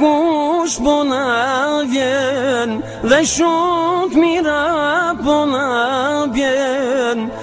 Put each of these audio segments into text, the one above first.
kush po na vjen Me shumë të mira po na vjen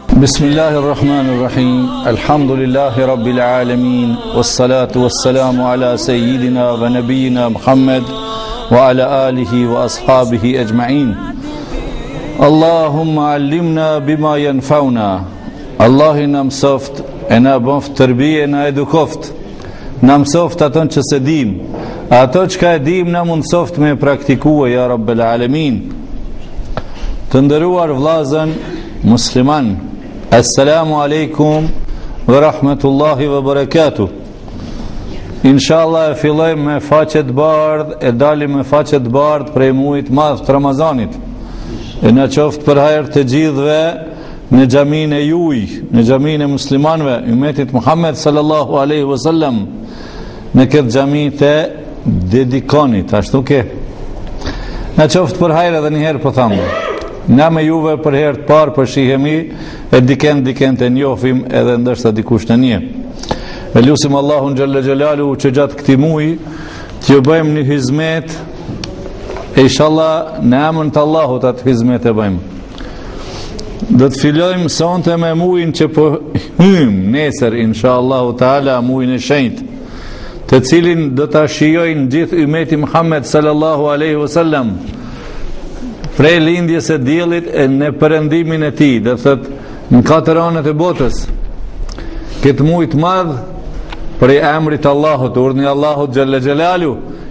بسم الله الرحمن الرحيم الحمد لله رب العالمين والصلاة والسلام على سيدنا ونبينا محمد وعلى آله وأصحابه أجمعين اللهم علمنا بما ينفعنا الله نم صفت انا بنف تربية انا ادوكفت Na mësoft ato që s'e dimë Ato çka e dimë na mundësoft me i praktikue Ja Rabbel Alemin Të ndëruar vllazën musliman Assalamu alaikum ve rahmetullahi ve berekatuhu Inshallah e fillojmë me faqe të bardh E dalim me faqe të bardh prej mujit të madh të Ramazanit E na qoftë për hajr të gjithve në xhamin e juj, në xhamin e muslimanëve, ummetit Muhammed sallallahu alaihi wasallam, në këtë xhami të dedikonit, ashtu që na qoftë për hajr edhe një herë po thamë. Na me juve për herë të parë po shihemi e dikën dikën e njofim edhe ndërsa dikush na njeh. E lusim Allahun xhelle xhelaluhu që gjatë këtij muji t'ju bëjmë një hizmet e inshallah në emën të Allahut atë hizmet e bëjmë. Do të fillojmë sonte me mujin që po hyjmë nesër inshallah taala mujin e shenjtë, të cilin do ta shijojë gjithë ummeti Muhammed sallallahu alaihi wasallam. Prej lindjes së diellit e në perëndimin e tij, do të thotë në katër anët e botës. Këtë muaj të madh prej emrit të Allahut, urdhni i Allahut xhelle xhelaluhu,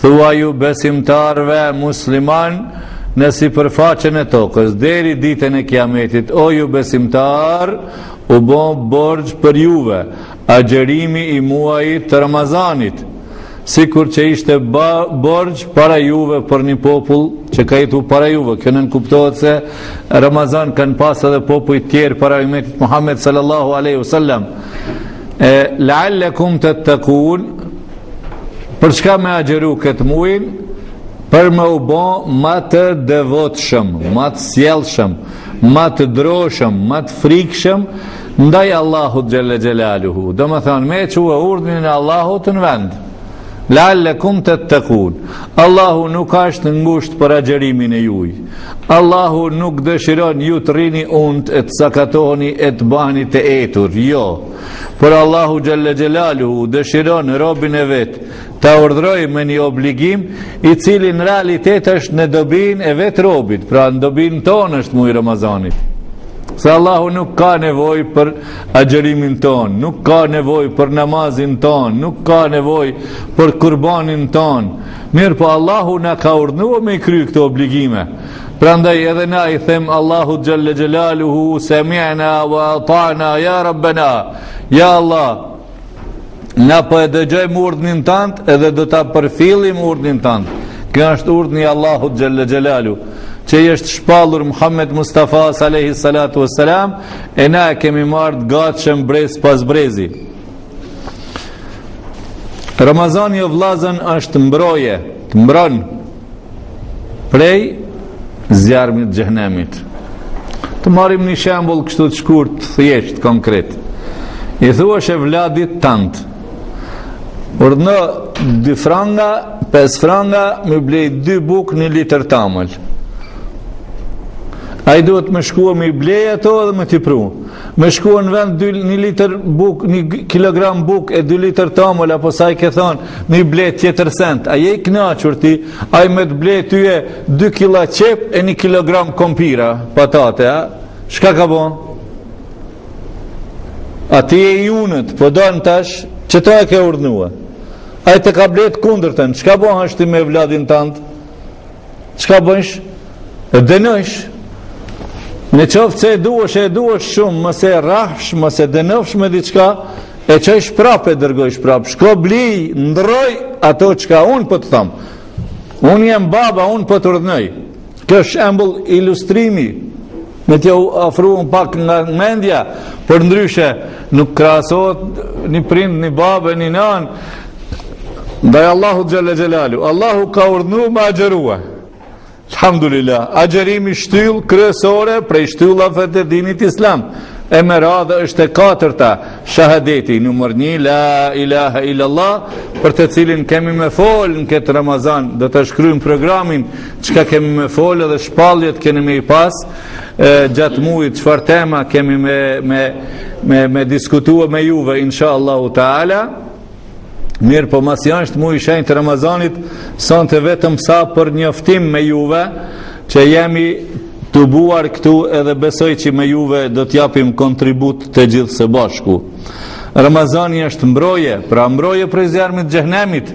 Thuaju besimtarëve muslimanë në sipërfaqen e tokës deri ditën e Kiametit, o ju besimtarë, u bo borxh për juve agjërimi i muajit të Ramazanit, sikur që ishte borxh para juve për një popull që ka jetu para juve. Kjo nënkuptohet se Ramazan kanë pas edhe popujt tjerë para ummetit Muhammed sallallahu alaihi wasallam. E la'allakum tattaqun Për çka me agjëru këtë mujin? Për me u bo ma të devotshëm, ma të sjellshëm, ma të droshëm, ma të frikshëm, ndaj Allahut xhelle xhelaluhu. Domethanë, me çu urdhnin e Allahut në vend. La'allakum tattaqun Allahu nuk ashtë ngusht për agjërimin e juj Allahu nuk dëshiron ju të rrini unt e të sakatoheni e të baheni të etur Jo Por Allahu Xhelle Xhelaluhu dëshiron robin e vet ta urdhrojë me një obligim i cili në realitet është në dobinë e vetë robit, pra në dobinë tonë është muji i Ramazanit. Se Allahu nuk ka nevojë për agjërimin tonë, nuk ka nevojë për namazin tonë, nuk ka nevojë për kurbanin tonë. Mirëpo Allahu na ka urdhnue me i kry këto obligime. Prandaj edhe na i themi Allahut xhelle xhelaluhu sami'na wa ata'na ya rabbana. Ya Allah, na po e dëgjojmë urdhnin tand edhe do ta përfillim urdhnin tand. Ky është urdhni i Allahut xhelle xhelaluhu, që i është shpallur Muhammed Mustafa alayhi salatu wassalam, e na e kemi marrë gatshëm brez pas brezi. Ramazani o vllazën është mbrojë, të mbron prej zjarrmit xhehnemit. Të marrim një shembull kështu të shkurt, thjesht, konkret. I thush evladit tant, urdhno dy franga, pesë franga, m'i blej dy bukë një litër tamël. Ai duhet me shkua me i ble ato edhe me t'i pru. Me shkua në vend dy, një litër bukë, një kilogram bukë e dy litër tamël, apo sa i ke thonë, Me i ble tjetër send, a je i knaqur ti, ai me të ble ty e 2 kila qepë e 1 kilogram kompira, patate, a? Çka ka bon? A t'hyjnë n'punë tash, që ti e ke urdhnue? Ai të ka ble të kundërtën, çka bojsh ti me evladin tand? Çka bojsh? E dënojsh. Në qoftë se e duash, e duash shumë, mos e rrafsh, mos e dënofsh me diçka, e çojsh prap e dërgojsh prap. Shko blij, ndrroj ato çka unë po të thom. Unë jam baba, unë po të urdhnoj. Kjo është shembul ilustrimi Me t'ja afrue pak nga mendja, përndryshe nuk krahasohet një prind, një babë, një nanë ndaj Allahut xhelle xhelaluhu. Allahu ka urdhnu me agjërue. Alhamdulillah, agjërimi shtyllë kryesore prej shtyllave të dinit islam. E me radhë është e katërta, shahadeti numër një, la ilaha illallah, për të cilin kemi me folë në këtë Ramazan, do ta shkrujmë programin Çka kemi me folë dhe shpalljet keni me i pas e, gjatë mujit, çfarë tema kemi me, me, me, me diskutua me juve, insha Allahu ta'ala. Mirëpo masi është muji i shenjtë i Ramazanit, sonte vetëm sa për njoftim me juve, që jemi tubuar këtu edhe besoj që me juve do t'japim kontribut të gjithë së bashku. Ramazani është mbrojë, pra mbrojë prej zjarrmit xhehnemit,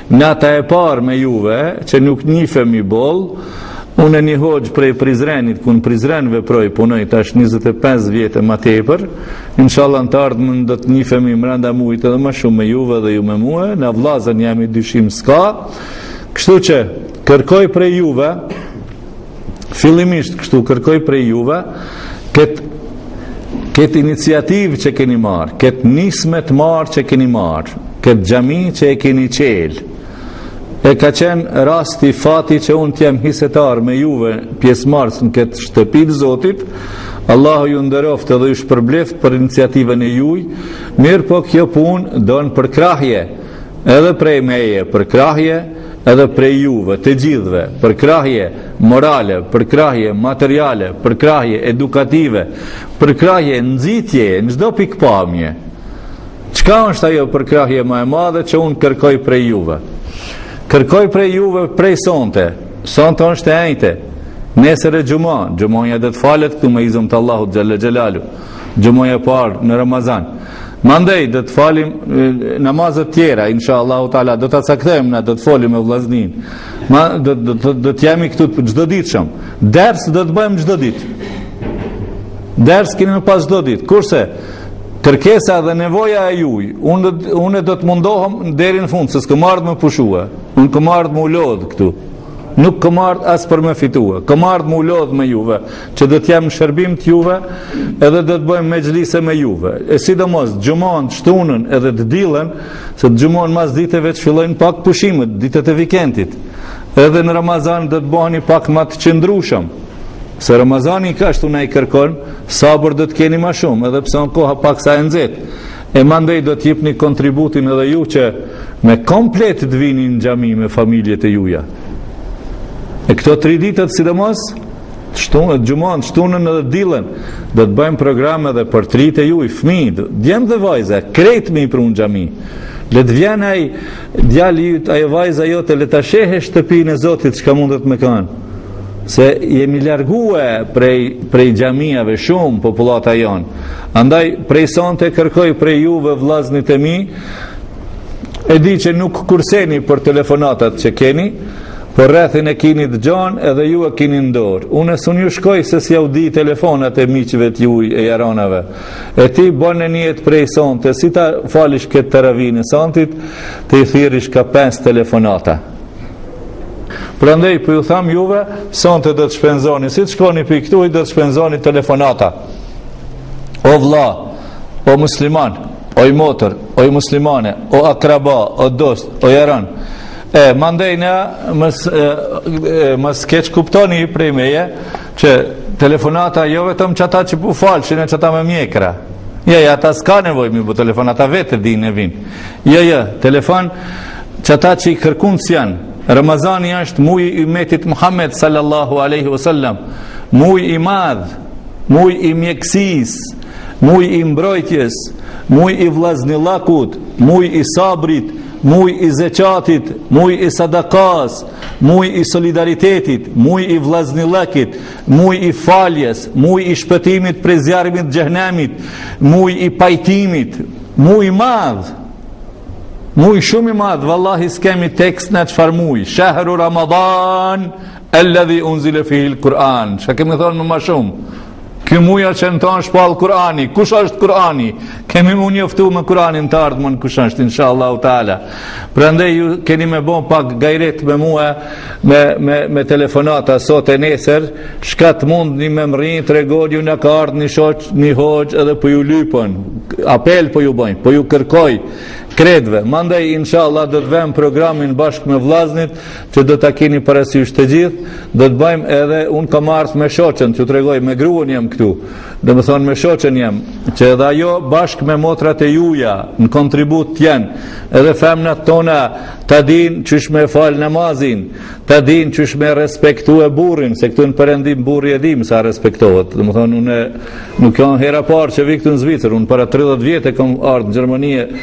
Nata e parë me juve, që nuk njifemi boll, unë një hoxhë prej Prizrenit, ku në Prizren veproj, punoj tash 25 vjet e ma tepër. Inshallah në të ardhmen do të njifemi mrenda mujit edhe më shumë me juve dhe ju me mua, na vllazën jemi, dyshim s'ka. Kështu që kërkoj prej juve Fillimisht kështu kërkoj prej juve këtë këtë iniciativë që keni marrë, këtë nismë të marë që keni marrë, këtë xhami që e keni çelë, e ka qenë rasti fati që unë të jam hisetar me juve pjesëmarrës në këtë shtëpi t'Zotit, Allahu ju nderoftë edhe ju shpërbleftë për iniciativën e juj, mirëpo kjo punë don përkrahje, edhe prej meje, përkrahje edhe prej juve, të gjithve, përkrahje morale, përkrahje materiale, përkrahje edukative, përkrahje nxitje, në çdo pikpamje. Çka është ajo përkrahje ma e madhe që unë kërkoj prej juve? Kërkoj prej juve prej sonte, sonte është e enjte, nesër e xhuma, xhumaja do të falet këtu me izën të Allahut xhel-le xhelaluhu, xhumaja e parë në Ramazan. Mandej, do të falim namazet tjera, inshallahu teala, do ta caktojmë na, do të folim me vllazninë. Ma, do, do, do, do të jemi këtu të çdoditshëm. Ders do të bëjmë çdo ditë. Ders kini me pas çdo ditë. Kurse, kërkesa dhe nevoja e juj, unë, unë do të mundohem deri në fund, se s'kom ardhë me pushue, unë kom ardhë m'u lodhë këtu. Nuk kom ardhë as për me fitue, kom ardhë m'u lodhë me juve, që do t'jam në shërbim t'juve, edhe do t'bojmë mexhlise me juve. E sidomos t'xhumon, shtunën edhe t'dilen, se t'xhumon masdite veç fillojnë pak pushimet, ditët e vikendit. Edhe në Ramazan do t'bohani pak ma të qëndrushëm, se Ramazani ashtu na i kërkon, sabër do t'keni ma shumë, edhe pse o koha paksa e nxehtë. E mandej do të jepni kontributin edhe ju që me komplet të vini në xhami me familjet e juja. E këto 3 ditët sidomos shtunë xhumon, shtunën edhe dilën, do të bëjmë programe edhe për t'ritë e juj, fëmijë, djem dhe vajza, krejt me i pru në xhami. Le të vjen ai djali yt, ajo vajza jote le ta shehë shtëpinë e Zotit çka mundet me kanë. Se jemi largue prej prej xhamive shumë popullata jonë. Andaj, prej sonte kërkoj prej juve vllaznit e mi, e di që nuk kurseni për telefonatat që keni, por rrethin e kini të gjonë edhe ju e kini n'dorë. Unë s'un ju shkoj se s'jau di telefonat e miqve të juj e jaranave. E ti bone nijet prej sonte, si ta falish këtë teravinë sonte, t'i thirrish ka pesë telefonata. Prandej, prap po ju tham juve, sonte do të shpenzoni, si të shkoni prej këtu do të shpenzoni telefonata. O vla, o musliman, oj motër, oj muslimane, o akraba, o dost, o jaran, e mandej mos keqkuptoni prej meje, që telefon ata jo vetëm qata që po falen edhe qata me mjekra, Ja, ja, s'ka nevoj m'i bo telefon, ata vetë e din e vin. Ja, ja, telefon qata që kërkun s'janë. Ramazani është muj i ymetit Muhammed sallallahu aleyhi vësallam. Muj i madh. muj i mjekësisë, muj i mbrojtjes, muj i vllaznillakut, muj i sabrit, muj i zekatit, muj i sadakasë, muj i solidaritetit, muj i vllaznillakit, muj i faljes, muj i shpëtimit prej zjarmit xhehnemit, muj i pajtimit, muj madh, muj shumë i madh, vallahi, s'kemi tekst në çfarë muj, shahru Ramadan, Alladhi unzile fihil Kur'an Shka kemi me thonë ma shumë Ky muj që në to u shpall Kur'ani Kush është Kur'ani Kemi m'u njoftu me Kur'anin në të ardhmen kush është Insha Allahu ta'ala Prandaj ju keni me bon pak gajret me mua Me, me, me telefonata sot e nesër Shka të mundni me mërri Tregoni ju na ka ardhë një hoxhë Një hoxhë edhe po ju lypën Apel po ju boj Po ju kërkoj Krejtve Mandej insha Allah do ta vejmë programin bashkë me vllaznit Që do ta keni parasysh të gjithë, do të bëjmë edhe unë kam ardh me shoqen, t'ju tregoj me gruen jam këtu. Domethënë me shoqen jam, që edhe ajo bashkë me motrat e juja në kontribut t'jenë. Edhe femnat tona ta dinë qysh me e fal namazin, ta dinë qysh me e respektue burrin, se këtu në perëndim burri e dim sa respektohet. Domethënë unë nuk jam hera parë që vi këtu në Zvicër, unë para 30 vjete kam ardh në Gjermani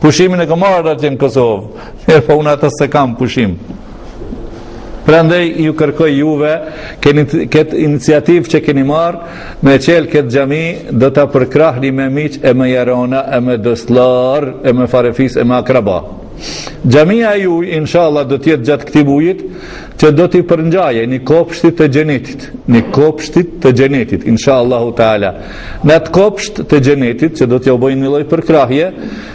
Pushimin e kam marrë atje në Kosovë. Mirë, po unë atë s'e kam pushim. Prandaj ju kërkoj juve këtë iniciativë që keni marrë me çel këtë xhami do ta përkrahni me miq e me jarona e me dostllarë e me farefis e me akraba. Xhamia e juj inshallah do të jetë gjatë këtij mujit që do t'i përngjajë një kopshtit të xhenetit, një kopshtit të xhenetit inshallahu taala. Në atë kopsht të xhenetit që do t'ju bëjnë një lloj përkrahje,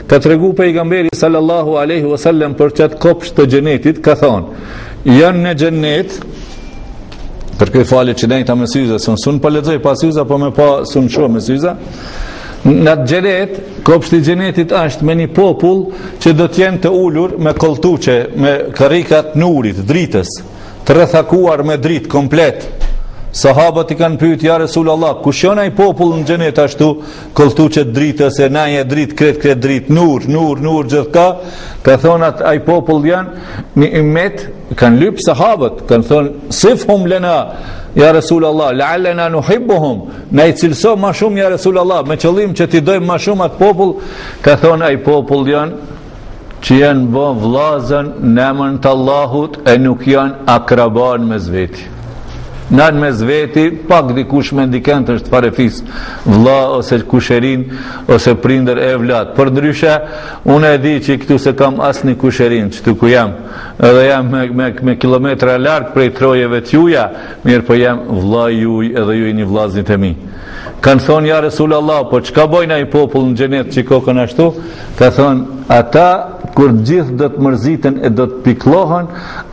ka tregu pejgamberi sallallahu alaihi wasallam për qat kopsht të xhenetit, ka thonë: "Janë në xhenet kërkoj falje që nejta me syze, sun sun po lexoj pa syze, po me pa sun shoh me syze." Në atë xhenet, kopshti i xhenetit është me një popull që do të jenë të ulur me kolltuqe, me karrika t'nurit, dritës. të rrethakuar me dritë komplet. Sahabët i kanë pyetur ja Resul Allah, kush janë ai popull në xhenet ashtu, kolltuçet dritë e na e dritë kret kret dritë, nur, nur, nur gjithka. Ka thonë ata ai popull janë një umet, kanë lyp sahabët, kanë thonë sifhum lana Ja Resul Allah, la'allana nuhibbuhum, na i cilëso ma shumë ja Resul Allah, me qëllim që t'i dojmë ma shumë atë popull, ka thonë ai popull janë Që janë bo vllazën në emën të Allahut e nuk janë akraba mes veti. Në mes veti, pak dikush me dikend është farefis, vla ose kusherin, ose prindër e evlat. Përndryshe, unë e di që këtu s'e kam asnjë kusherin, qetu ku jam, edhe jam me, me, me kilometra larg prej trojeve t'juja, mirëpo jam vlla juj edhe ju jeni vllaznit e mi. Kanë thonë, ja Resul Allah, po çka bojnë ai popull në xhenet që kokën ashtu, Ka thonë, Ata, kur të gjithë do të mërziten e do të pikëllohen,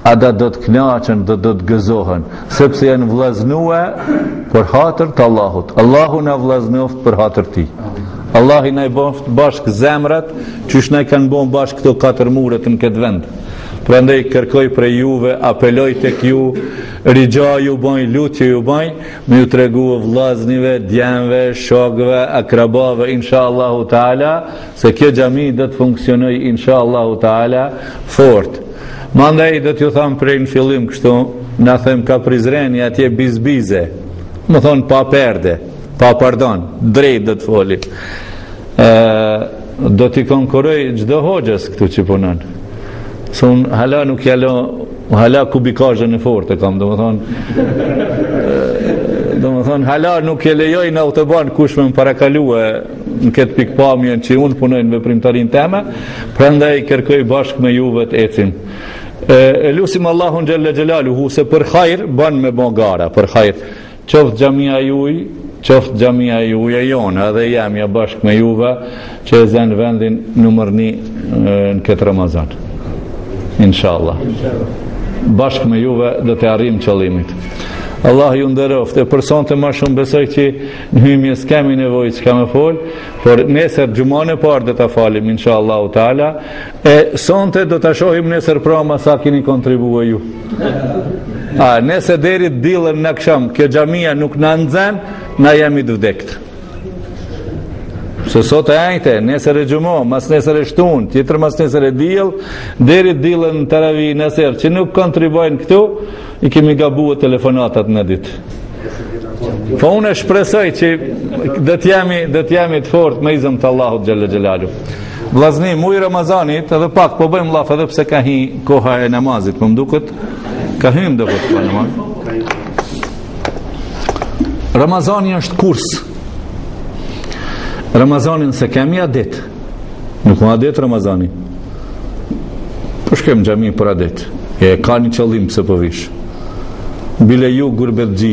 ata do të kënaqen dhe do të gëzohen, sepse janë vllaznue për hatër të Allahut. Allahu na vllaznoftë për hatër t'tij. Allahi na i boftë bashkë zemrat, qysh na i kanë bon bashkë këto katër muret në këtë vend. Prandaj kërkoj prej juve, apeloj tek ju, rixha ju baj, lutje ju baj, me ju tregu vllaznive, djemve, shokëve, akrabave inshallahu taala se kjo xhami do të funksionojë inshallahu taala fort. Mandej do t'ju tham prej në fillim kështu, na themi kah Prizreni atje bizbize. Me thonë pa perde, pa pardon, drejt do t'foli. Ë do t'i konkurroj çdo hoxhës këtu që punon. Se unë hala nuk ja lo O hala kubikazhën e fortë kam, domethonë domethonë hala nuk e lejoj në autoban kush me m'parakalue në këtë pikpamje që unë punoj në veprimtarin teme, prandaj kërkoj bashkë me juve të ecim. E, e lusim Allahun xhalla xhelalu hu se për hajr ban me bo gara, për hajr. Qoftë xhamia juj, qoftë xhamia juj e jonë, edhe jemja bashkë me juve që e zenë vendin numër një në këtë Ramazan. Inshallah. Bashkë me juve do të arrijmë qëllimit. Allah ju nderoft e për sonte ma shumë besoj që nihere s'kemi nevojë çka me fol, por nesër xhumën e parë do ta falim inshallahu taala E sonte do ta shohim nesër prama sa kini kontribue ju. A, nëse deri të dillën n'aksham, kjo xhamia nuk na nxen, na jemi të vdektë. Se sot e ejte, nesër e xhuma, mas nesër e shtun, tjetër mas nesër e dill, deri të dillën në teravi nëse që nuk kontribojnë këtu, I kemi gabue telefonatat në ditë. Po unë e shpresoj që do të jemi, do të jemi të fortë me izën të Allahut Xhele Xhelaluhu. Vlazni, muji i Ramazanit edhe pak, po bëjmë laf edhe pse ka hi koha e namazit, po më duket, ka hi edhe do të falemi. Ramazani është kurs. Ramazanin s'e kemi adet. Nuk mahet adet Ramazani. Po shkem xhami për adet. E ka një qëllim pse po vish. Bile ju gurbetçi,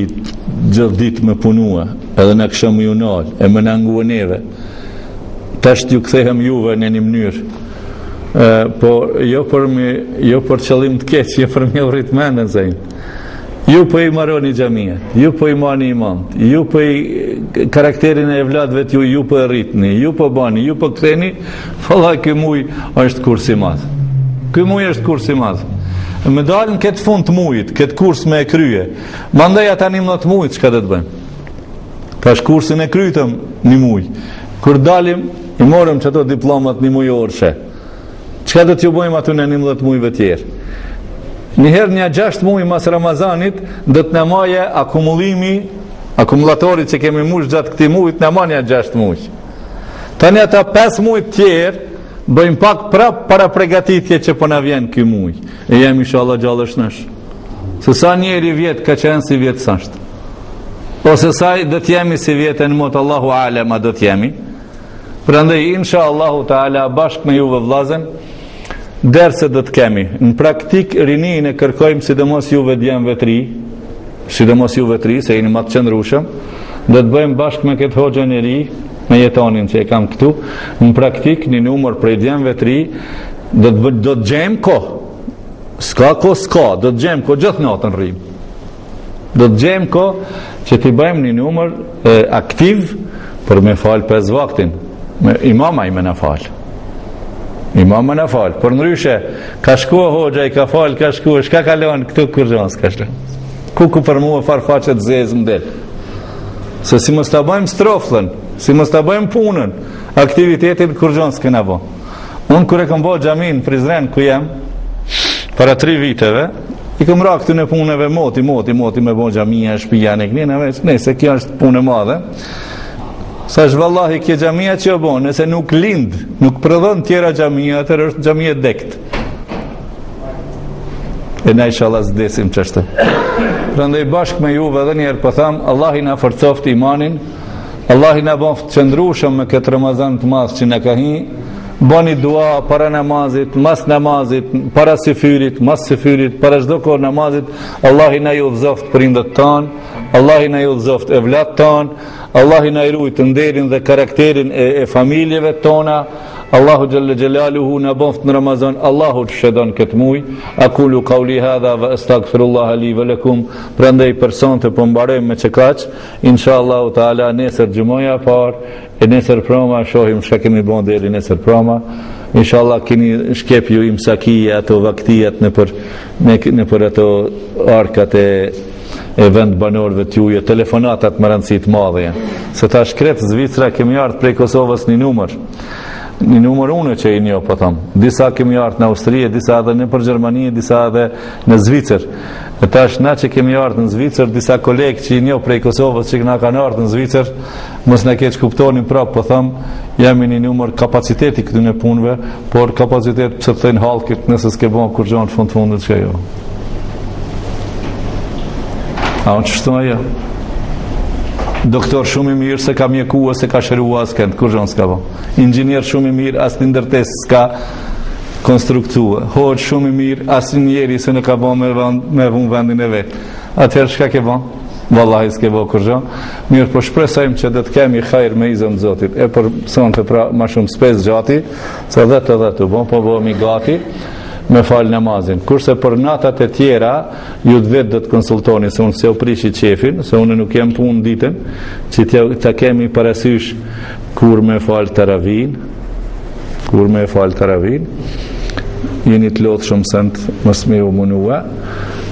gjithë ditën me punue, edhe na keshëm ju nalë, e me na ngu e neve. Tash t'ju kthehem juve në një mënyrë. Po, jo për, mi, jo për qëllim të keq, jo për mi rritë mendën. Ju po i maroni xhamijat, ju po i marrni imamët, ju po i karakterin e evlatëve tuj ju po e rritni, ju po bani, ju po ktheni, valla ky muj është kurs i madh. Ky muj është kurs i madh. Me dalën këtë fund të mujit, këtë kurs me e krye. Mandaj ata njëmdhet mujt, çka do të bëjmë? Tash kursin e krytëm një muj. Kur dalim, i morëm qato diplomat njëmujorshe. Çka do t'ju bojmë atyne njëmdhet mujve tjerë? Njëherë një gjashtë muj mas Ramazanit, do të na maje akumulimi, akumulatori që kemi mush gjatë këti mujt, na maje një gjashtë muj. Tani ata pes muj tjerë, bëjmë pak prap parapregatitje që po na vjen ky muj. E jemi ishalla gjallë e shnosh. Se sa njeri vjet ka qenë sivjet s'asht. Ose sa do t'jemi sivjet e n'mot Allahu alem a do t'jemi. Prandaj insha Allahu Teala bashkë me juve vëllazën derse do të kemi. Në praktik rininë e kërkojmë sidomos juve djemve të ri, sidomos juve të ri se jeni më të qëndrueshëm, do të bëjmë bashkë me këtë hoxhën e ri, me Jetonin që e kam këtu, në praktik një numër prej djemve të ri do të do të gjejmë kohë. S'ka kohë s'ka, do të gjejmë kohë gjithë natën rrim. Do të gjejmë kohë që t'i bëjmë një numër e, aktiv për me falë pes vaktin. Me, imama e me na falë. Imam me na falë. Përndryshe, ka shku hoxha i ka falë, ka shku, çka ka lënë këtu kurgjo s'ka, shku. Kuku për mua fare faqezezë më delë. Se si mos t'a bëjmë stroflën, si mos t'a bëjmë punën, aktivitetin kurgjo s'kena bo. Unë kur e kam bo xhaminë në Prizren, ku jam, para tri viteve, I kemë ra këtyne punëve moti, moti, moti me bo xhamija, shpija, në kënjën e veç, ne, se kjo është punë e madhe. Se është vallahi kjo xhamija që bon, nëse nuk lind, nuk prodhon tjera xhamija, atëherë është xhami e dekt. E na ishalla s'desim qashtu. Prandaj bashkë me juve edhe njëherë po tham, po Allahi na forcoft imanin, Allahi na boft t'qëndrushëm me këtë Ramazan të madh që na ka hi, Bëni dua para namazit, mas namazit, para syfyrit, mas syfyrit, para çdo kohë namazit, Allahu na i udhëzoft prindët tan, Allahu na i udhëzoft evlat tan, Allahu na i ruajt nderin dhe karakterin e, e familjeve tona. Allahu xhalla xhelaluhu na bëft në Ramazan, Allahu e sheh/don këtë muaj. Aqulu qouli hadha wa astaghfirullah li wa lakum. Prandaj për sonte po mbarojmë me kaq, inshallah taala nesër xhumaja par E nesër prama shohim çka kemi bën deri nesër prama. Inshallah keni shkep ju imsakije ato vaktiat nëpër, nëpër ato arkat e e vendbanorëve të juja, telefonatat me rëndësi t'madhe janë. Se tash krejt Zvicra kemi ardhë prej Kosovës një numër, një numër unë që i njoh, po tham. Disa kemi ardhë në Austrie, disa edhe nëpër Gjermani, disa edhe në Zvicrë. E tash na që kemi ardhë në Zvicër, disa kolegë që i njoh prej Kosovës që na kanë ardhë në Zvicër, mos na keqkuptoni prapë, po tham, jemi një numër kapaciteti i këtyne punëve, por kapacitet pëse të thëjnë halkit nëse s'ke bon kurgjo, n'fund fundit që jo. A u kon qeshtu a jo? Doktor shumë i mirë s'e ka mjekua, s'e ka shërua askend, kurgjo s'ka bon. Inxhinier shumë i mirë, asnjë ndërtesë s'ka, konstruktue. Hoxhë shumë i mirë, asnjeri s'e ka bo me, vend, me vu n'vendin e vet. Atëherë çka ke bo? Vallahi s'ke bo kurgjo. Mirëpo shpresojmë që do të kemi hajr me izën të Zotit. E për sonte pra ma shumë s'po e zgjati, se do të do të bo, po bomi gati me falë namazin. Kurse për natat e tjera, ju vetë do të konsultoni, se unë s'ju prishi qefin, se unë nuk jam n'punë ditën, që ta kemi parasysh kur me falë teravinë, Kur me e falë teravinë, jeni të lodht shumë send, mos me u munua,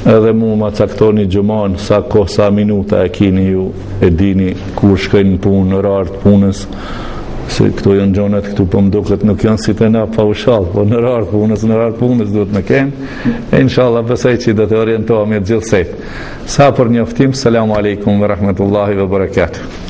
edhe mu ma caktoni xhumanë, sa kohë, sa minuta e kini ju, e dini kur shkoni n'punë, n'orar t'punës, se këto janë gjonat, këtu po më duket nuk janë si te na paushall, po n'orar t'punës, n'orar t'punës duhet me kenë, e inshallah besoj që do të orientohemi gjithsesi. Sa për njoftim, salamu alaikum, vë rahmetullahi, vë bërëkatë.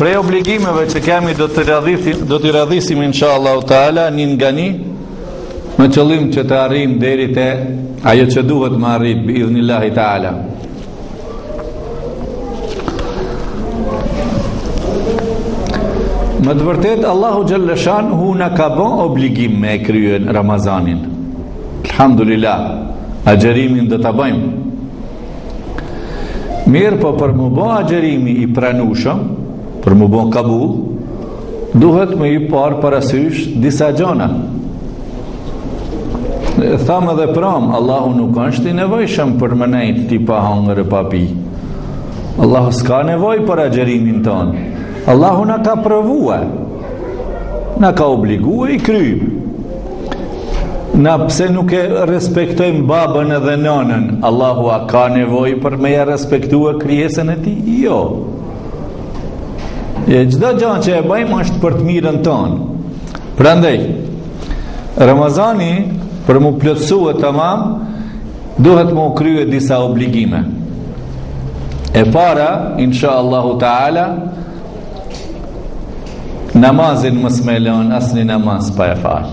Prej obligimeve që kemi do t'i radhisim, do t'i radhisim inshallah taala një nga një me qëllim që të arrijmë deri te ajo që duhet me arrit bi idhnillahi taala. Me të vërtet Allahu xhelle shanuhu na ka bo obligim me e kryen Ramazanin Alhamdulillah agjërimin do ta bëjmë Mirë po për mu bo agjërimi i pranueshëm, për mu bo kabul, duhet me i parë parasysh disa gjona. E thamë edhe pramë, Allahu nuk është i nevojshëm për me nejtë ti pa hangër e pa pi. Allahu s'ka nevojë për agjërimin tonë. Allahu na ka provue, na ka obligue, i krymë. Na pse nuk e respektojmë babën edhe nënën? Allahu a ka nevojë për me ja respektue krijesën e tij? Jo. E çdo gjë që e bëjmë është për të mirën tonë. Prandaj Ramazani për mu plotësue tamam duhet mu krye disa obligime. E para, insha Allahu Teala, Namazin mos me lon asnjë namaz pa e fal.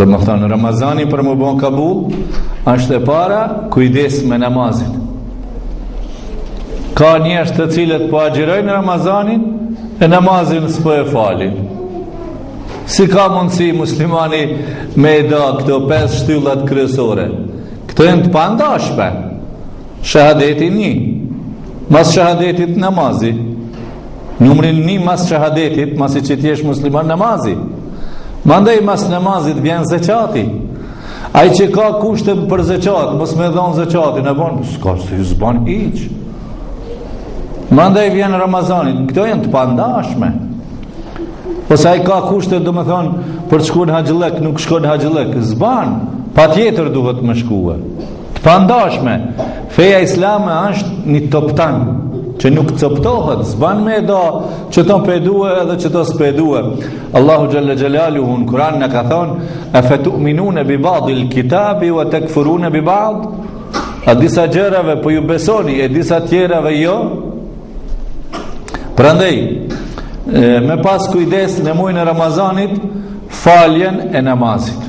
Domethonë, Ramazani për mu bon kabul, është e para, kujdes me namazin. Ka njerës të cilët po agjërojnë Ramazanin, e namazin s'po e falin. Si ka mundësi muslimani me i da këto 5 shtyllat kryesore? Këto janë të pandashme. Shahadeti një. Mas shahadetit namazi. Numrin një mas shahadetit, masi që t'jesh musliman namazi. Mandej mas namazit vjen zeqati. Ai që ka kushte për zeqat, mos me dhonë zeqatin a bon, s'ka, s'ban hiç. Mandej vjen Ramazani, këto janë të pandashme. Ose ai ka kushte, domethonë, për të shkue në haxhillëk, nuk shkon në haxhillëk, s'ban, patjetër duhet me shkue. Të pandashme, feja islame është një toptan që nuk coptohet, s'ban me e da qeto pe due edhe qeto s'pe due. Allahu Xhelle Xhelaluhu n'Kuran na ka thonë, efetu'minune bi ba'dil kitabi ve tekfurune bi ba'd, a disa gjërave po ju besoni, e disa tjerave jo, prandaj, me pas kujdes në mujnë e Ramazanit, faljen e namazit.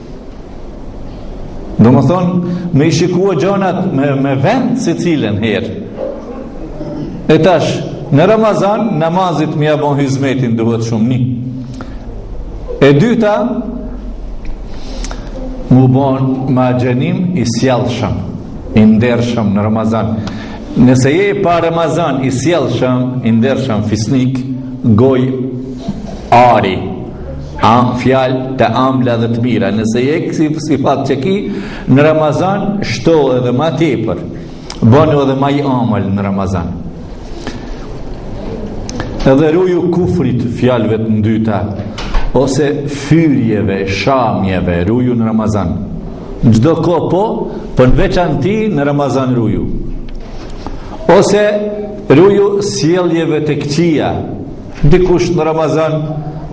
Domethonë, me i shikue gjonat me, me vend secilën herë. E tash, në Ramazan, namazit me ia bon hyzmetin duhet shumë, një. E dyta, mu bon me agjërim i sjellshëm, i ndershëm në Ramazan. Nëse je pa Ramazan i sjellshëm, i ndershëm, fisnik, gojari, A, fjalë të ambla dhe të mira, nëse je kësi sifati që ki, në Ramazan, shto edhe ma tepër, bonu edhe ma i amël në Ramazan. Edhe ruju kufrit fjalëve të ndyta, ose fyrjeve, shamjeve, ruju në Ramazan. Në çdo kohë po, por në veçanti në Ramazan ruju. Ose ruju sjelljeve të këqija, Dikush në Ramazan,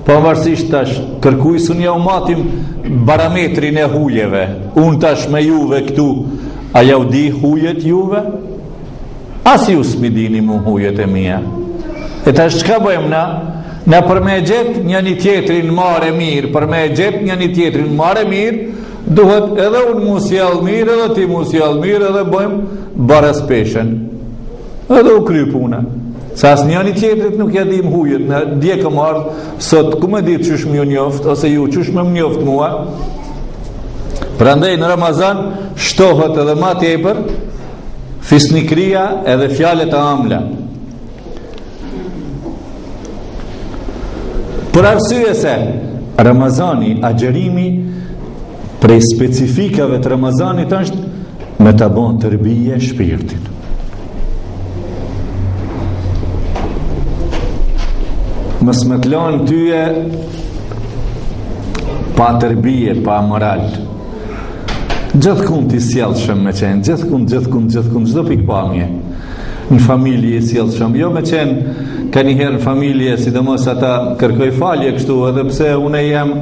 pavarësisht tash, kërkujt s'un ja u matim barometrin e hujeve. Unë tash me juve këtu, a ja u di hujet juve? As ju s'm'i dini mu hujet e mija. E tash çka bëjmë na? Na për me e gjet njëni-tjetrin marë e mirë, për me e gjet njëni-tjetrin marë e mirë, duhet edhe unë m'u sjell mirë, edhe ti m'u sjell mirë, edhe bëjmë baraspeshën. Edhe u kry puna. Se as njani-tjetrit nuk ja dim hujet, unë dje kam ardhë, sot ku me di qysh me ju njoftë, ose ju qysh me më njoftë mua, prandaj në Ramazan, shtohet edhe ma tepër, fisnikria edhe fjalët e amla. Për arsye se, Ramazani, agjërimi, prej specifikave të Ramazanit është, Me ta bo tërbije shpirtin. Mos me të lon ty pa tërbije, pa moral. Gjithkund i sjellshëm me qenë, gjithkund, gjithkund, gjithkund, çdo pikëpamje. Në familje i sjellshëm, jo me qenë, kaniherë në familje, sidomos ata kërkoj falje kështu, edhe pse une jam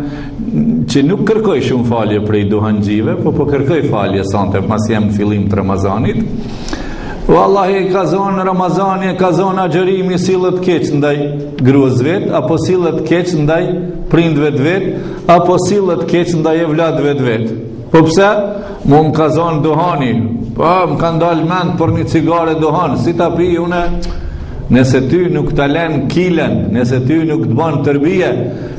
që nuk kërkoj shumë falje prej duhanxhive, po po kërkoj falje sonte masi jem në fillim të Ramazanit. Wallahi e ka zon Ramazani, e ka zon agjërimi sillet keq ndaj grues vet apo sillet keq ndaj prindve të vet apo sillet keq ndaj evladëve të vet. Po pse? Mu më ka zon duhani. O m'kan dal mend për një cigare duhan, si ta pi unë? Nëse ty nuk ta len kilën, nëse ty nuk të ban tërbije,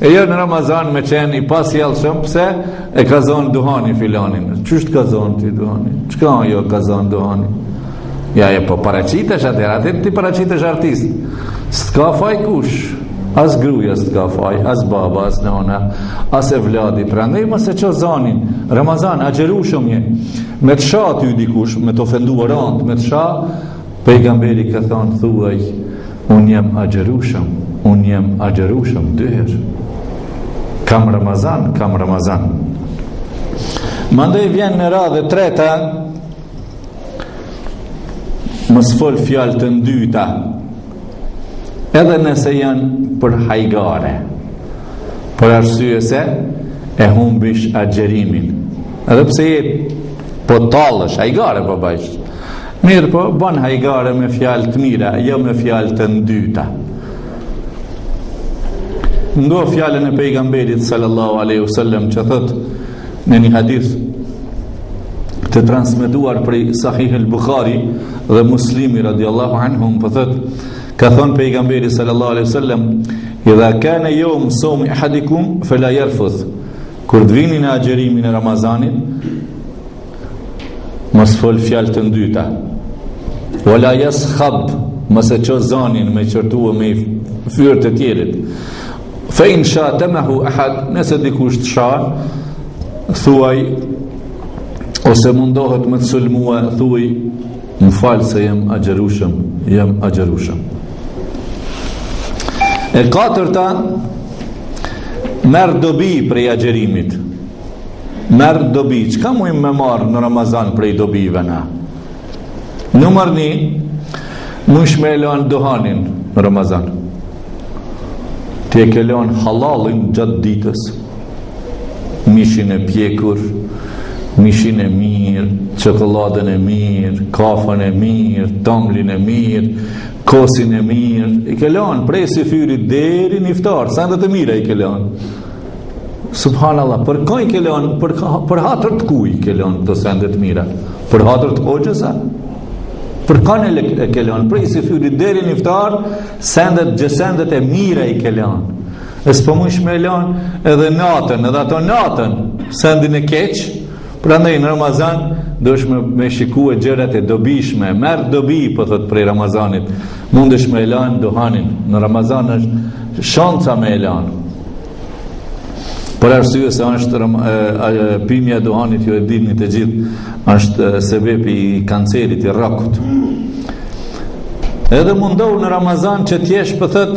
E jo në Ramazan me qenë i pasjellshëm, pse e ka zonë duhani filanin? Qysh t'ka zonë ty duhani? Çka jo ka zonë duhani? Ja, e po paracitesh atër, atër ti paracitesh artist. S'të ka faj kush, as gruja s'të ka faj, as baba, as nona, as evladi. Prandaj mos e ço zonin, Ramazan, agjërueshëm je, me të sha ty dikush, me të ofendu rand, me të sha, Pejgamberi ka thënë thuaj unë jam agjërushëm, unë jam agjërushëm dy herë. Kam Ramazan, kam Ramazan. Mandej vjen në radhë e treta mos fol fjalë të ndyta edhe nëse janë për hajgare për arsye se e humbish agjerimin edhe pse je po tallesh hajgare po bajsh Mirëpo, ban hajgare me fjalë të mira, jo me fjalë të ndyta. Ngo fjalën e pejgamberit sallallahu alaihi wasallam që thot në një hadith të transmetuar prej Sahih al-Bukhari dhe Muslimi radhiyallahu anhum po thot ka thon pejgamberi sallallahu alaihi wasallam idha kana yawm sawm ahadikum fala yarfuth kur të vini në agjerimin e Ramazanit Mos fol fjalë të ndyta. Wala yaskhab, mos e çon zanin me qortue me i fye të tjerët. Fa in shatamahu ahad, nëse dikush të shan, thuaj ose mundohet me të sulmua, thuaj më fal se jam agjërushëm, jam agjërushëm. E katërta merr dobi prej agjërimit. Merr dobi, çka mujmë me marrë në Ramazan prej dobive na? Numër një, mujsh me e lan duhanin në Ramazan. Ti e ke lan halalin gjatë ditës. Mishin e pjekur, mishin e mirë, çokoladën e mirë, kafën e mirë, tamlin e mirë, kosin e mirë. I ke lan prej syfyrit deri n'iftar, sendet e mira i ke lan. Subhanallah, për kan i ke lan, për, për hatër të kujt i ke lan kto sendet e mira, për hatër të hoqësa, për kan e, e ke lan, prej syfyri deri n'iftar, sendet, gjësendet e mira i ke lan, e s'po mujsh me e lan edhe natën, edhe ato natën, sendin e keq, Prandaj në Ramazan duhesh me, me shikue gjërat e dobishme, merr dobi, po thot prej Ramazanit. Mundesh me e lan duhanin. Në Ramazan është shansa me e lan. Për arsye se është pimja e duhanit ju e dini të gjithë, është sebebi i kancerit i rakut. Edhe mundohu në Ramazan që të jesh po thot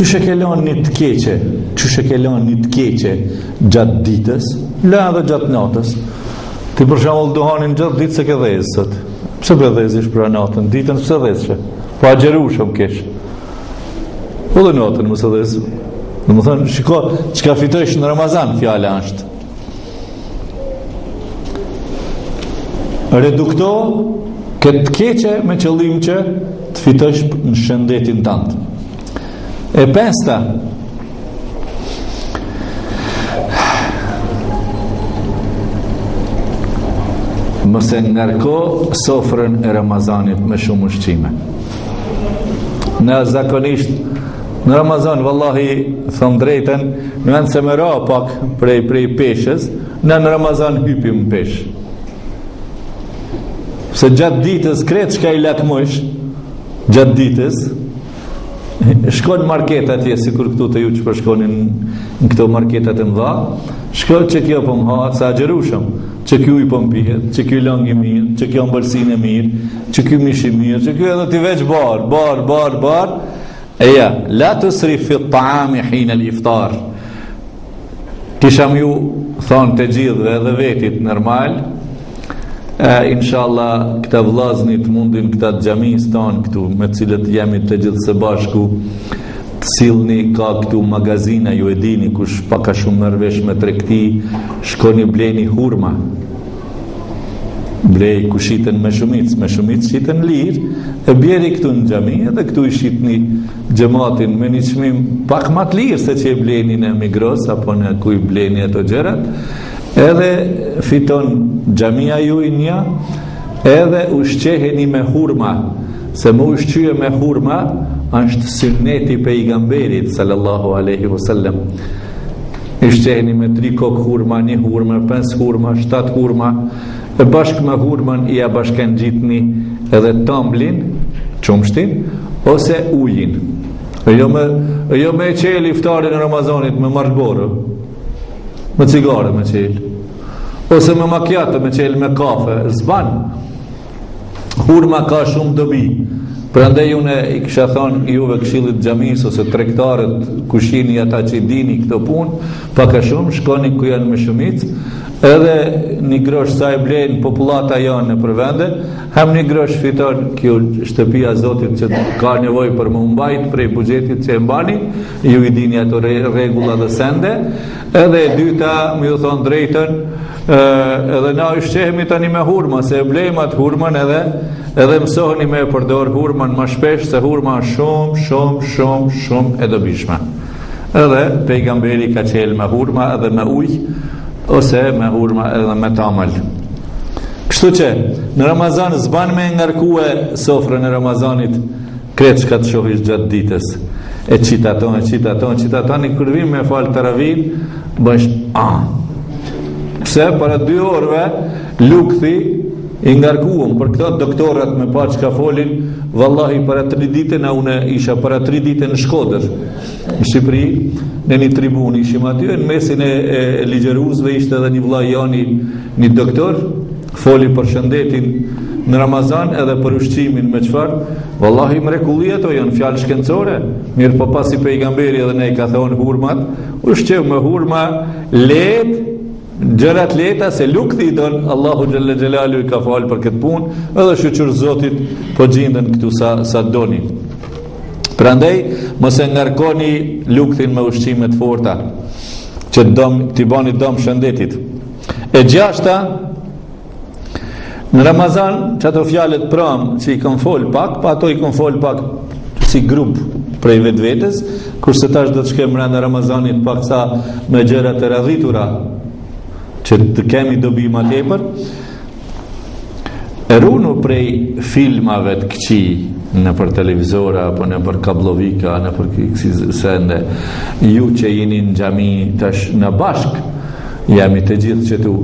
Qysh e ke lanë një të keqe, qysh e ke lanë një të keqe gjatë ditës, le edhe gjatë natës. Ti për shembull duhanin gjatë ditës s'e ke dhezë sot. Pse po e dhezish pra natën? Ditën pse s'e dhezshe? Po agjerushëm kesh. Po dhe natën mos e dhez. Domethënë, shiko, çka fitojsh në Ramazan, fjala është. Redukto këtë të keqe me qëllim që të fitosh në shëndetin tënd. E pesta Mos e ngarko sofrën e Ramazanit me shumë ushqime. Ne zakonisht në Ramazan vallahi thom të drejtën Në vend se me ra pak prej prej peshës, na në Ramazan hypim në peshë. Se gjatë ditës krejt çka i lakmojsh, gjatë ditës, shkon market atje sikur këtu te ju që po shkoni në këto marketat e mdha shkon qe kjo po më hahet se agjërueshëm qe kjo po m'pihet qe ky lang i mirë, qe kjo ëmbëlsinë e mirë qe ky mish i mirë, qe kjo edhe ti veç bar bar, bar, bar Eja, la tusrif fit taami hinal iftar Kisha me ju thonë të gjithve edhe vetit normal e, Inshallah këta vlaznit mundin këta të xhamisë tonë këtu Me cilët jemi të gjithë së bashku Të sillni ka këtu magazina ju e dini Kush pak a shumë merr vesh me tregti Shkoni bleni hurma Blej ku shiten me shumicë, me shumicë shiten lirë, e bjeri këtu në xhami edhe këtu i shitni xhematit me një qmim pak ma të lirë se që e bleni në Migros apo në ku i bleni ato gjërat, edhe fiton xhamia juj nja, edhe ushqeheni me hurma, se me u ushqye me hurma, është synneti i pejgamberit, sallallahu alejhi ve sel-lem. Ushqehni me tri kokrra hurma, një hurmë, pesë hurma, shtatë hurma, e bashkë me hurmën ia bashkangjitni edhe tamlin, qumështin, ose ujin. E jo me, e jo me e çelë iftarin e Ramazanit me Marlboro, me cigare me e çelë, ose me makiato me e çelë me kafe, s'ban, Hurma ka shumë dobi. Prandaj unë i kisha thënë juve këshillit të xhamisë ose tregtarët kush jini ata që i dini këto punë, pak a shumë shkoni ku janë me shumicë, edhe një grosh sa e blenë popullata janë nëpër vende, hem një grosh fiton kjo shtëpia e Zotit që ka nevojë për m'u mbajt prej buxhetit që e mbani, ju i dini ato rregulla dhe sende, Edhe e dyta, me ju thonë të drejtën, edhe na ushqehemi tani me hurma, se e blejmë atë hurmën edhe, edhe mësoheni me e përdor hurmën ma shpesh, se hurma shumë, shumë, shumë, shumë e dobishme. Edhe pejgamberi ka çelë me hurma edhe me ujë, ose me hurma edhe me tamël. Kështu që, në Ramazan s'ban me e ngarkue sofrën e Ramazanit, Krejt çka të shohësh gjatë ditës e qitaton, e qitaton, e qitaton, e kur vim me falë teravinë, bësh, a, pse para dy orëve, lukthi, i ngarkuem, për këta doktorat me pa çka folin, vallahi para tri dite, na une isha para tri dite në Shkodër, në Shqipëri, në një tribunë, ishim aty, në mesin e, e, e ligjëruesve, ishte edhe një vlla joni, një doktor, Foli për shëndetin në Ramazan edhe për ushqimin me çfarë? Vallahi mrekulli ato janë fjalë shkencore, mirëpo pasi pejgamberi edhe ne i ka thonë hurmat, ushqim me hurma lehtë gjëra të lehta se lukthi i don Allahu xhel-le xhelaluhu i ka fal për këtë punë edhe shyqyr Zotit po gjinden këtu sa sa doni prandaj mos e ngarkoni lukthin me ushqime të forta që dom t'i bani dom shëndetit E gjashta, në Ramazan, që ato fjalët pramë, që i kam folë pak, pa ato i kam folë pak si grup prej vetvetes, kurse tash do të shkojmë mrena Ramazanit paksa me gjëra të radhitura, që të kemi dobi ma tepër, Rujuni prej filmave të këqij nëpër televizora apo nëpër kabllovika nëpër kësi sende ju që jini në xhami tash në bashk jemi të gjithë këtu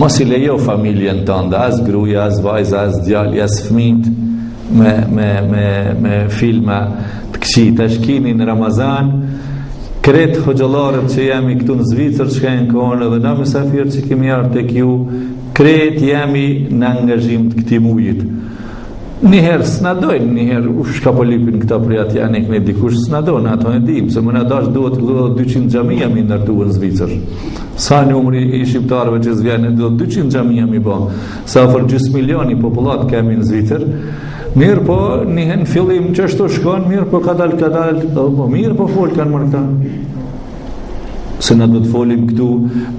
mos i lejo familjen tande as gruja, as vajza, as djali, as fmijt me, me, me, me filma të këqij tash kini në Ramazan krejt hoxhallarët që jemi këtu në Zvicër çka kanë kenë edhe ne mysafirë që kemi ardhë te ju Krejt jemi në angazhim të këtij mujit. Njëherë s'na dojnë, njëherë u çka po lypin këta prej atje ikni dikush s'na don, ato e dimë, se me na dashtë duhet 200 xhamia me i ndërtu në Zvicër. Sa numri i shqiptarëve që zvjene, duhet 200 xhamia me i ba. Sa për gjysë milioni popullatë kemi në Zvicër, mirëpo një fillim që është tu shkon, mirë po kadal, kadal, po mirëpo folë kanë mërë këta. se na do të folim këtu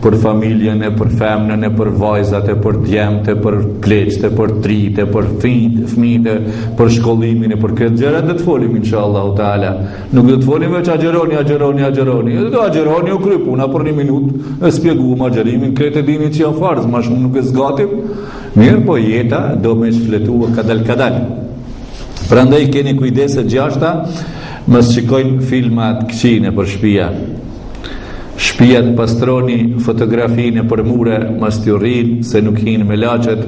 për familjen e për femrën e për vajzat e për djemtë e për pleqtë e për t'ritë e për fmijt, fmijt e për shkollimin e për këto gjëra do të folim inshallahu teala nuk do të folim veç agjëroni, agjëroni, agjëroni e do agjëroni u kry puna për një minut e shpjegum agjërimin krejt e dini që janë farz ma shumë nuk e zgatim mirëpo jeta do me shfletu e kadal kadal prandaj keni kujdes e gjashta Mos shikojnë filma të këqij nëpër shpija. Shpijat pastroni fotografi nëpër mure, mos t'ju rrinë se nuk hinë melaqet,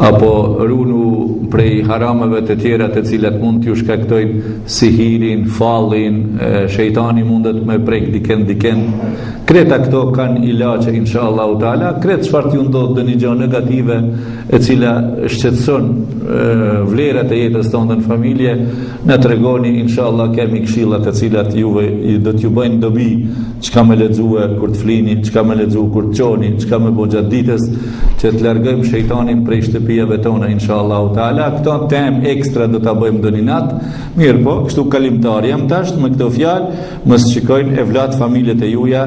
apo rujuni prej harameve të tjera të cilat mund t'ju shkaktojnë sihirin, fallin, shejtani mundet me prek diken diken. Krejt këto kanë ilaçe inshallah teala, krejt çfarë t'ju ndodh ndonji gja negative e cila shqetëson vlerat e jetës tande në familje, Na tregoni inshallah kemi këshilla të cilat juve do t'ju bëjnë dobi çka me lexue kur të flini, çka me lexu kur të çoni, çka me bo gjatë ditës, që të largojmë shejtanin prej shtëpijave tona inshallahu tala. Këtë temë ekstra do ta bëjmë doni natë. Mirëpo, kështu kalimtar jam tash me këto fjalë, mos shikojnë evlat familjet e juaja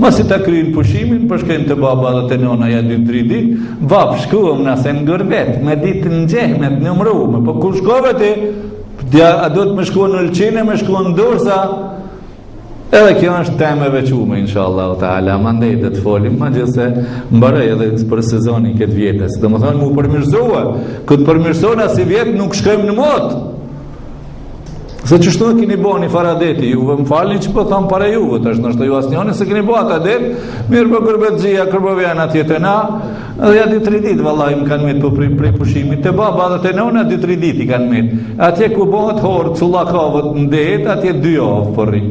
Masi ta kryjnë pushimin, po shkojnë te baba dhe te nona ja dy tri ditë, babë shkuam në se ngër vetë, me ditë n'xhehnem, në mrume, po ku shkove ti, dja, a duhet me shkue në liqene, me shkue në dorësa, edhe kjo është temë e veçume, inshallahu taala, mandej do të folim, megjithëse mbaroi edhe për sezonin këtë vjetës, domethonë m'u përmirësua, kur të përmirësona sivjet nuk shkojmë në mot, Se qështu e kini bo një fara deti, ju m'falni që po tham para juve, vetë ndoshta ju asnjoni s'e kini bo atë deti, mirëpo gurbetçia, kur po vjen atje te na, edhe ja dy tri ditë, vallahi, më kanë met po prej pushimit, te baba dhe te nona dy tri ditë i kanë met, atje ku bohet hor, cullakavet në det, atje dy javë po rrin.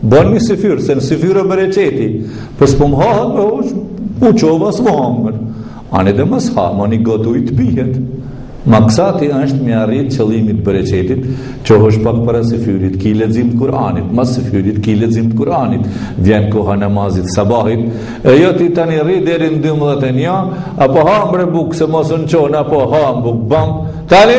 Boni syfyr, se në syfyr a bereqeti, po s'po më hahet me hoqë, u çova s'mun hangër. Ani de mos ha, ma një gotë ujë të pihet. Maksati është me i arrit qëllimit bereqetit, çohesh pak para syfyrit, ki lexim të Kur'anit, mas syfyrit ki lexim të Kur'anit, vjen koha namazit sabahit, e jo ti tani rri deri në 12, 1, a po hamë bre buk se mos u çon a po hamë buk bam. Tani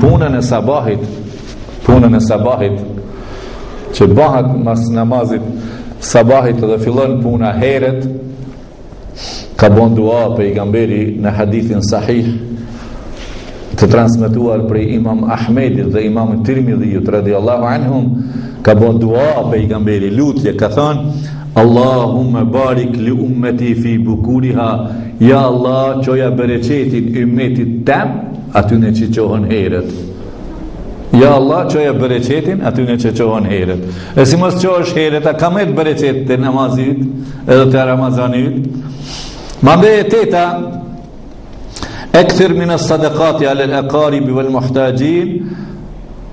Punën e sabahit, punën e sabahit që bahet mas namazit sabahit dhe fillon puna heret ka bon dua pejgamberi në hadithin sahih të transmituar prej imam Ahmedit dhe imam Tirmidhiut radiallahu anhum ka bon dua pejgamberi lutje ka thon Allahumme barik li ummeti fi bukuriha ja Allah çoja bereqetin ymetit tem atyne që çohen heret. Ja Allah, çoja bereqetin, atyne që çohen heret. E si mos çohesh heret, a ka met bereqet te namazit, edhe te Ramazanit. Mandej e teta, ekthir mines sadakati alel ekaribi vel muhtaxhin,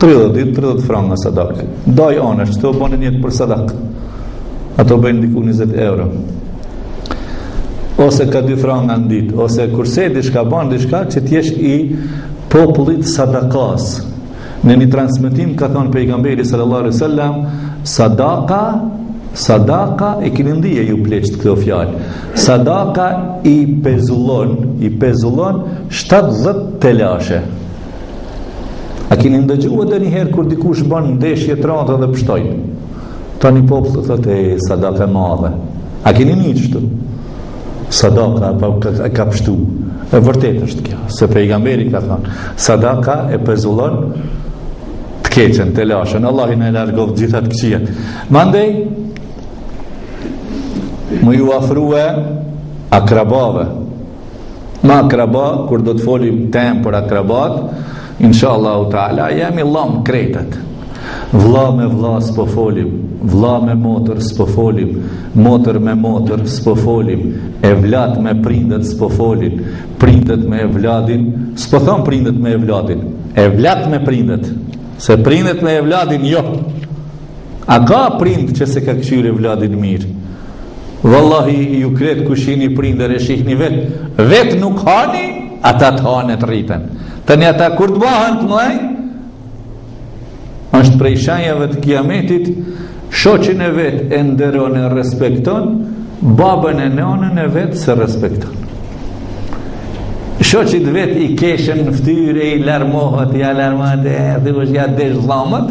30 ditë, 30 franga sadak. Daj anash, që të bani nijet për sadak. Ato bëjnë diku 20 euro. Ose ka' dy franga në ditë, ose kurse dishka ban, dishka që t'jesh i popullit sadakas. Në një transmitim ka thonë pejgamberi sallallahu alaihi wasallam, sadaka Sadaka e kini ndije ju pleqët këto fjalë Sadaka i pezullon I pezullon 70 telashe A keni ndëgjua najherë kur dikush ban ndeshje të randa dhe pshtojn? Tani populli thotë e sadaka e madhe. A keni ni qështu? Sadaka e pa, ka, ka, ka pshtu. E vërtet është kjo. Se pejgamberi ka thënë, sadaka e pezullon të keqen, telashen. Allahi na e largoftë të gjitha të këqijat. Mandej, me ju afrue akrabave. me akraba kur do të folim tem për akrabat inshallah taala jemi llom krejt vlla me vlla s'po folim vlla me motër s'po folim motër me motër s'po folim evlat me prindët s'po folim prindët me evladin s'po thom prindët me evladin evlat me prindët se prindët me evladin jo A ka prind që s'e ka këqyrë evladin mirë? Vallahi ju krejt kush jini prindër e shihni vetë, vetë nuk hani, ata të hanë e të rriten. Tani ata kur të bahen të mëdhej, është prej shenjave të kiametit, shoqin e vet e nderon e respekton, babën e nanën e vet s'e respekton. Shoqit vet i keshën në ftyrë, i larmohet, i alarmohet, edhe veç ja zdesh dhamët,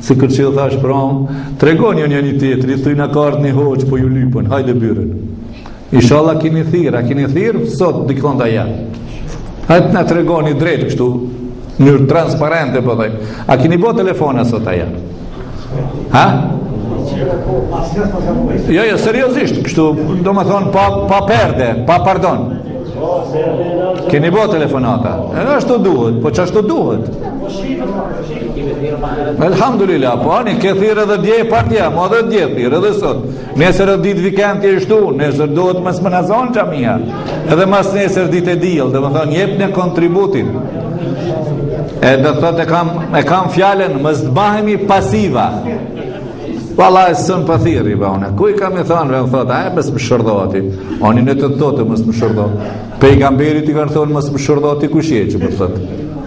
Sikur që ju thashë pramë, tregoni njani tjetrit, thuj na ka ardhë një hoxhë, po ju lypën, hajde bujrum. Inshallah kini thirrë, a kini thirrë sot dikon te ja. Hajt na tregoni drejt kështu, në mënyrë transparente, po them. A kini bo telefona sot të ja? Ha? Jo, jo, seriozisht, kështu, domethonë, pa, pa perde, pa pardon. Kini bo telefonata. E ashtu duhet, po qashtu duhet. Elhamdulillah, po ani ke thirr edhe dje e pardje, mo edhe dje thirr edhe sot. Nesër e ditë vikend e shtunë, nesër duhet mos me na zon xhamia. Edhe mas nesër ditë e diell, domethënë jepni kontributin. E domethonë e kam e kam fjalën mos të bëhemi pasiva. Valla e s'un po e thirri be unë Kuj kam i thanë dhe më thotë Ah mos më shurdho ti Ani le të thotë mos më shurdho Pejgamberit i kanë thonë mos më shurdho ti Kush je që më thotë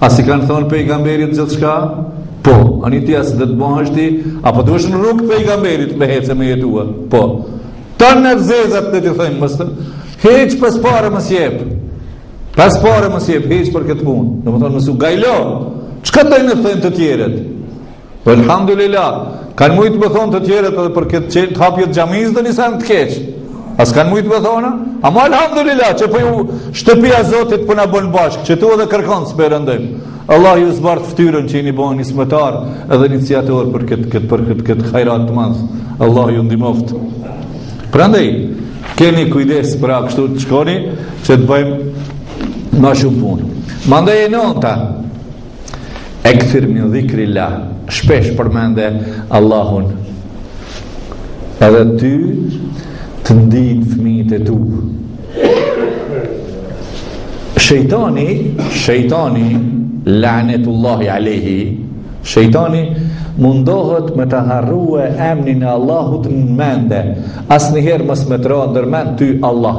A s'i kanë thonë pejgamberit gjithçka? Po, ani ti a s'do të bahesh ti, a po duesh në rrugë t'pejgamberit me hecë e me jetua? Po, tana të zezat do t'i thojnë, mështë, hec pesë pare mos jep, pesë pare mos jep, hiç për këtë punë, domethonë mos u, gajlo, çka do na thojnë të tjerët? Elhamdulilah, kanë mujtë të më thonë të tjerët edhe për këtë çështje të hapjes xhamisë dhe nisen të keq. As kanë mujtë me thonë, ama elhamdulilah që për po ju shtëpia zotit për po na bon bashkë, që tu edhe kërkonë së përëndëm. Allah ju zbardhtë ftyrën që jeni bo nismëtar edhe iniciator për këtë, këtë, për këtë, këtë hajrat të madh. Allah ju ndihmoftë. Prandej, keni kujdes pra kështu të shkoni që të bajmë ma shumë punë. Mandej e nënta, Ekthir min dhikrillah, shpesh përmende Allahun. Edhe ty të ndijnë fëmijët e tu. Shejtani, shejtani, lanetullahi alejhi, shejtani mundohet me ta harrue emnin e Allahut në mende, asnjëherë mos me të ra ndërmend ty Allah.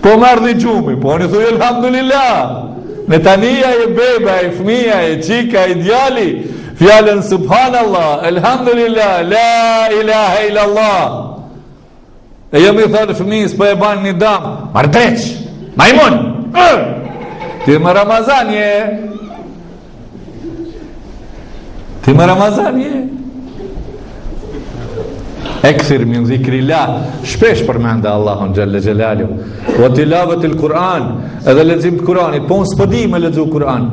Po më erdhi gjumi, po thuj elhamdulillah. Le ta nin e beba, e fëmija, e çika, e djali, fjalën subhanallah, elhamdulillah, la ilaha illallah. E jo me i thonë fëmijës, po e banë një damë, mardreq, majmun, Ti në Ramazan je, Ti në Ramazan je? Ekthir min dhikrillah, shpesh përmende Allahun Xhelle Xhelaluhu, ve tilavetil Kur'an, edhe lexim të Kur'anit, po unë s'po di me lexu Kur'an,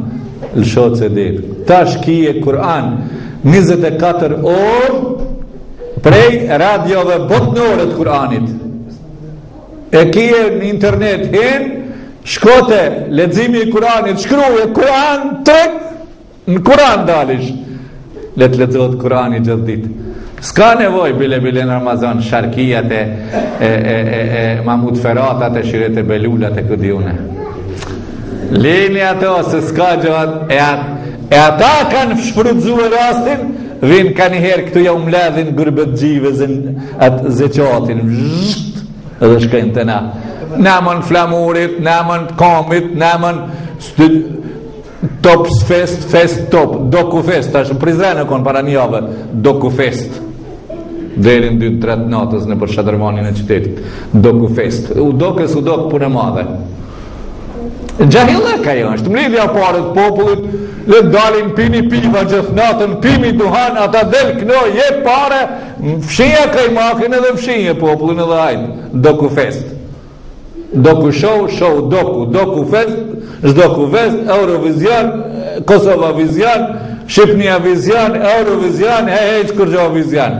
lësho CD, tash kije Kur'an, 24 orë, prej radiove botnore të Kur'anit, E kije në internet hin, shko te leximi i Kuranit, shkruaj Kuran tek në Kuran dalish. Le të lexohet Kurani gjith ditën. S'ka nevojë bile bile në Ramazan Sharkijat e, e, e, e, e Mahmut Feratat e Shiret e Behlulat e ku di unë Lini ato se s'ka gja e, at, e ata kanë shfrytëzue rastin Vijnë kanjëherë këtu jau mledhin gurbetxhive zinë, atë zeqatin. Vzht, edhe shkojnë te na. N'emën flamurit, n'emën komit, n'emën top fest, fest top, doku fest, tash n'Prizren u konë para një jave, doku fest. Deri n'2-3 t'natës nëpër Shadërvanin e qytetit, doku fest. U dok e s'u dok punë e madhe. Xhahillëk ajo, është mlidhja parët popullit, Le të dalin pini piva gjithë natën, pini duhan, ata del këno, je pare, fshija kajmakin edhe fshije popullin edhe hajt, doku fest. Doku show, show, doku, doku fest, s'doku fest, Eurovizion, Kosova Vizion, Shqipnia Vizion, Eurovizion, he he kurgjo Vizion.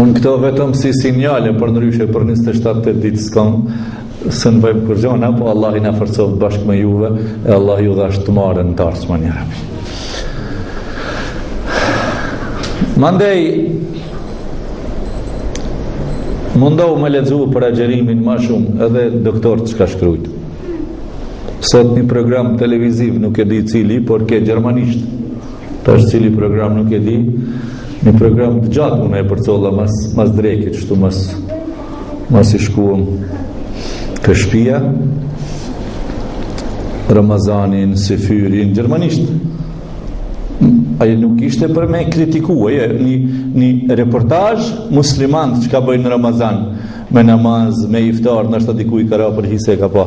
Unë këto vetëm si sinjale përndryshe për 27-8 ditë s'kam se në bëjmë kurgjo na, po Allahi na forcoftë bashkë me juve e Allahi ju dhashtë të marën tarës më njëra. Mandej, mundohu me lexu për agjërimin ma shumë edhe doktorët çka ka shkrujt. Sot një program televiziv nuk e di cili, por ke gjermanisht. Tash cili program nuk e di. Një program të gjatë unë e përcolla mas, mas drekit, shtu mas, masi shkuam te shpia. Ramazanin, syfyrin, gjermanisht. Ajo nuk ishte për me kritiku, ajo një, një reportazh muslimanët çka bëjnë në Ramazan, me namaz, me iftar, nashta dikuj i ka ra për hise ka pa.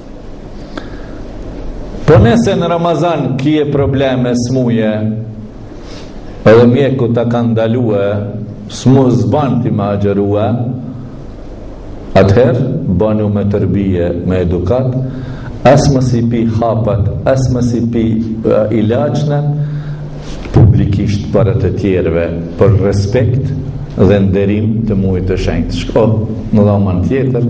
Po nëse në Ramazan kje probleme smuje Edhe mjeku ta ka ndalue Smu s'ban ti me agjërue Atëher Banu me terbije me edukatë As mos i pi hapat As mos i pi uh, ilaçet Publikisht para të tjerëve Për respekt dhe nderim të mujit të shenjtë Shko në dhomën tjetër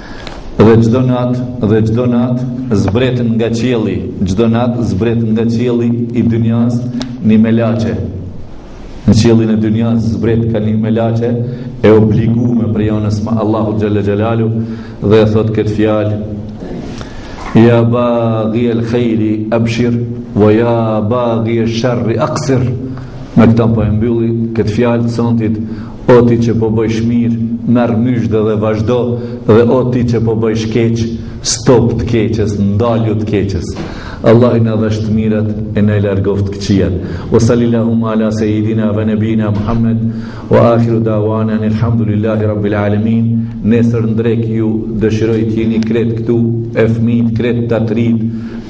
Dhe çdo natë, dhe çdo natë zbret nga qielli, çdo natë zbret nga qielli i dynjas një melaçe. Në qiellin e dynjas zbret ka një melaçe e obligume prej anës së Allahut xhalla xhalalu dhe e thot këtë fjalë Ja baghi el khairi abshir wa ya baghi el sharri aqsir. Me këtë po e mbylli këtë fjalë të sontit O ti që po bëjsh mirë, merr myzhde dhe vazhdo, dhe o ti që po bëjsh keq, stop të keqes, ndalju të keqes. Allahi na dhashtë të mirat e na i largoftë të këqijat. Wa salillahumme ala sejidina ve nebijina Muhammed, wa akhiru dawana anil hamdulillahi rabbil alemin, nesër n'drekë ju dëshiroj të jeni krejt këtu, e fmitë, krejt të rritët,